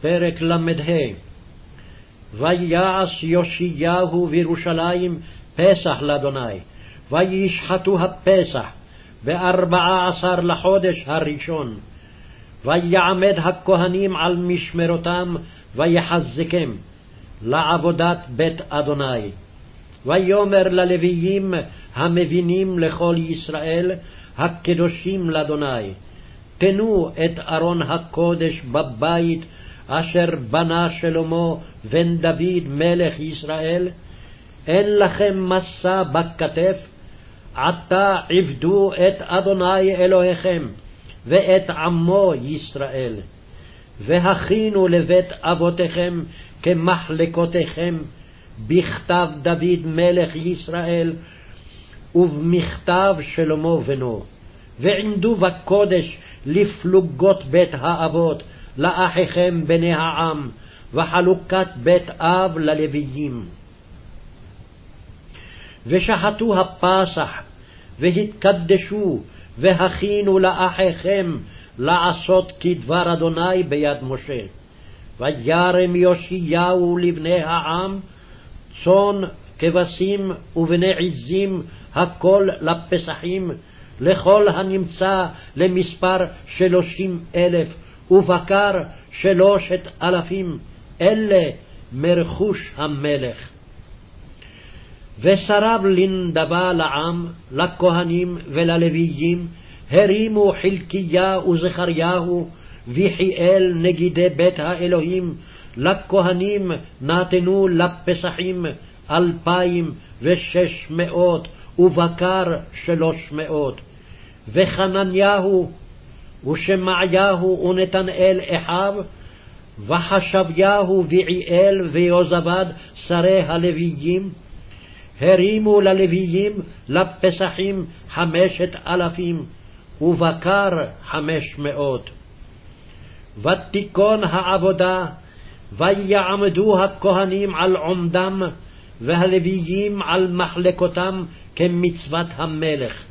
פרק ל"ה ויעש יאשיהו בירושלים פסח לאדוני, וישחטו הפסח בארבעה עשר לחודש הראשון. ויעמד הכהנים על משמרותם, ויחזקם לעבודת בית אדוני. ויאמר ללוויים המבינים לכל ישראל, הקדושים לאדוני, תנו את ארון הקודש בבית אשר בנה שלמה בן דוד מלך ישראל, אין לכם משא בכתף, עתה עבדו את אדוני אלוהיכם, ואת עמו ישראל. והכינו לבית אבותיכם כמחלקותיכם, בכתב דוד מלך ישראל, ובמכתב שלמה בנו. ועמדו בקודש לפלוגות בית האבות, לאחיכם בני העם, וחלוקת בית אב ללוויים. ושחטו הפסח, והתקדשו, והכינו לאחיכם לעשות כדבר אדוני ביד משה. וירם יאשיהו לבני העם, צאן, כבשים ובני עזים, הכל לפסחים, לכל הנמצא למספר שלושים אלף, ובקר שלושת אלפים, אלה מרכוש המלך. ושרב לנדבה לעם, לכהנים וללוויים, הרימו חלקיה וזכריהו, ויחיאל נגידי בית האלוהים, לכהנים נתנו לפסחים אלפיים ושש מאות, ובקר שלוש מאות. וחנניהו ושמעיהו ונתנאל אחיו, וחשביהו ויעיאל ויוזבד שרי הלוויים, הרימו ללוויים לפסחים חמשת אלפים, ובקר חמש מאות. ותיכון העבודה, ויעמדו הכהנים על עומדם, והלוויים על מחלקותם כמצוות המלך.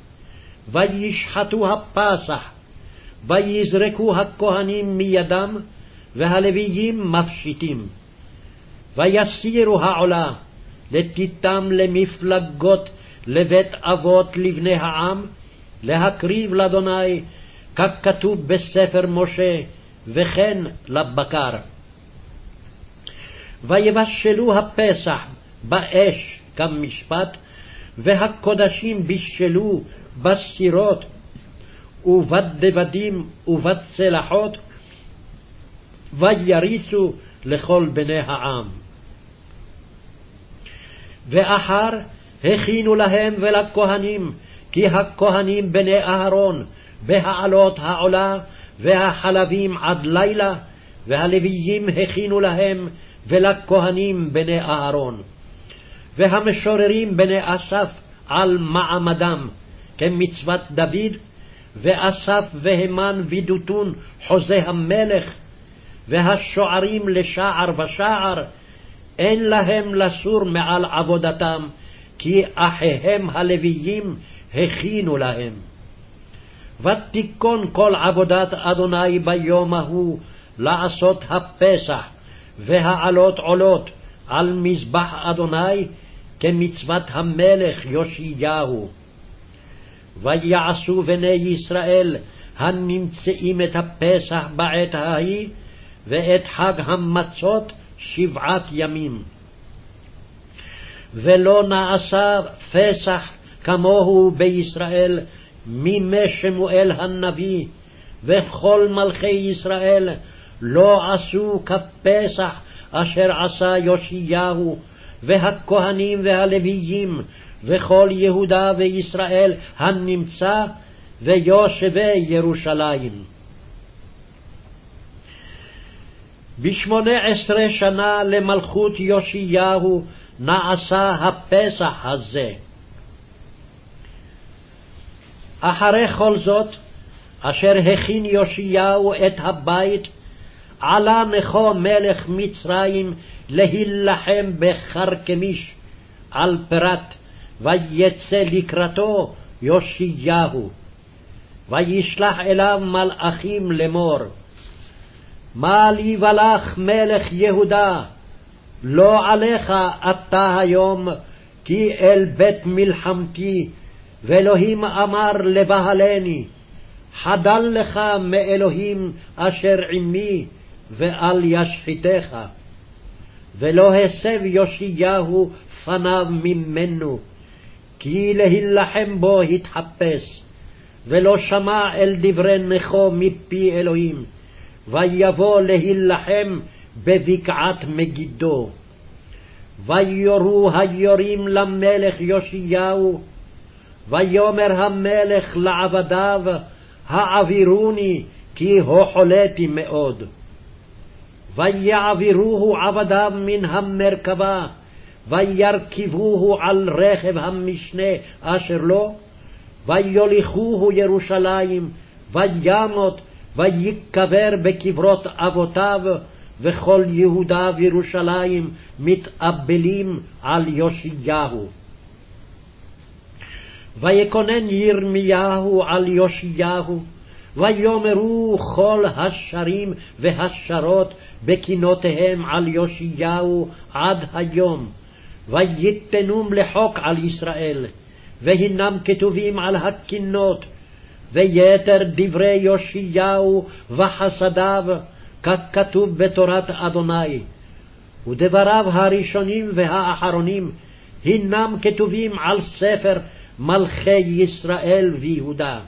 וישחטו הפסח, ויזרקו הכהנים מידם, והלוויים מפשיטים. ויסירו העולה, לתיתם למפלגות לבית אבות לבני העם, להקריב לאדוני, ככתוב בספר משה, וכן לבקר. ויבשלו הפסח באש כמשפט, והקודשים בישלו בסירות ובדבדים ובצלחות, ויריצו לכל בני העם. ואחר הכינו להם ולכהנים, כי הכהנים בני אהרון, בהעלות העולה והחלבים עד לילה, והלוויים הכינו להם ולכהנים בני אהרון. והמשוררים בני אסף על מעמדם, כמצוות דוד, ואסף והמן ודותון חוזה המלך, והשוערים לשער ושער, אין להם לסור מעל עבודתם, כי אחיהם הלוויים הכינו להם. ותיכון כל עבודת אדוני ביום ההוא לעשות הפסח, והעלות עולות על מזבח אדוני, כמצוות המלך יאשיהו. ויעשו בני ישראל הנמצאים את הפסח בעת ההיא, ואת חג המצות שבעת ימים. ולא נעשה פסח כמוהו בישראל מימי שמואל הנביא, וכל מלכי ישראל לא עשו כפסח אשר עשה יאשיהו, והכהנים והלוויים, וכל יהודה וישראל הנמצא, ויושבי ירושלים. בשמונה עשרה שנה למלכות יאשיהו נעשה הפסח הזה. אחרי כל זאת, אשר הכין יאשיהו את הבית, עלה נכו מלך מצרים להילחם בחרקמיש על פרת, ויצא לקראתו יאשיהו. וישלח אליו מלאכים לאמור, מה לי ולך מלך יהודה? לא עליך אתה היום, כי אל בית מלחמתי, ואלוהים אמר לבהלני, חדל לך מאלוהים אשר עמי, ואל ישחיתך. ולא הסב יאשיהו פניו ממנו, כי להילחם בו התחפש, ולא שמע אל דברי נכו מפי אלוהים, ויבוא להילחם בבקעת מגידו. ויורו היורים למלך יאשיהו, ויאמר המלך לעבדיו, העבירוני, כי הוחלתי מאוד. ויעבירוהו עבדיו מן המרכבה, וירכבוהו על רכב המשנה אשר לו, ויוליכוהו ירושלים, וימות, ויקבר בקברות אבותיו, וכל יהודה וירושלים מתאבלים על יאשיהו. ויקונן ירמיהו על יאשיהו, ויאמרו כל השרים והשרות בקינותיהם על יאשיהו עד היום, ויתנום לחוק על ישראל, והנם כתובים על הקינות, ויתר דברי יאשיהו וחסדיו, ככתוב בתורת אדוני. ודבריו הראשונים והאחרונים הנם כתובים על ספר מלכי ישראל ויהודה.